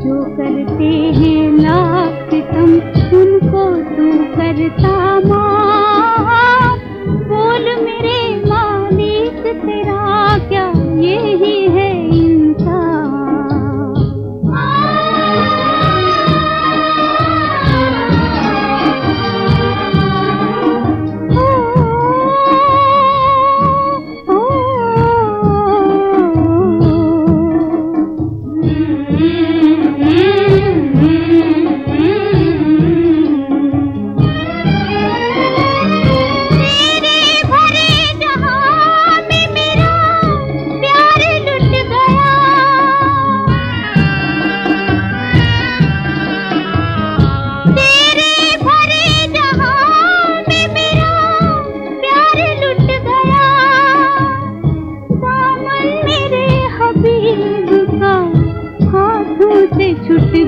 जो करते हैं लाख तुम उनको तू करता माँ।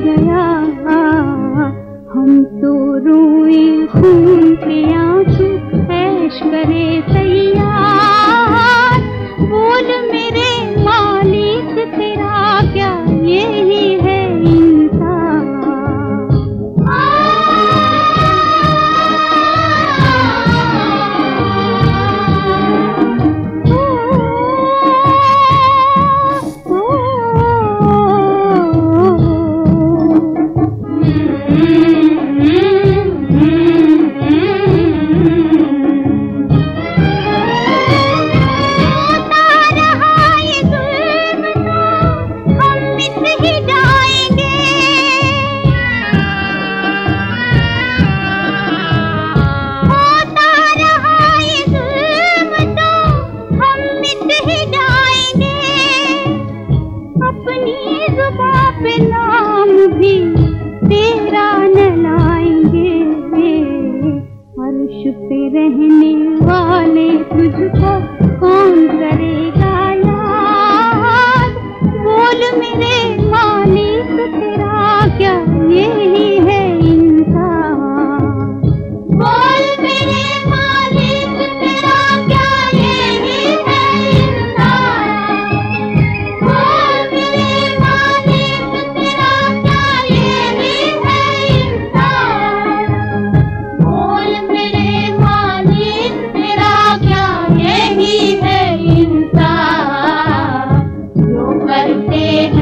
गया। हम तो रोए खून पे नाम भी तेरा न लाएँगे अर्श पे रहने वाले करते हैं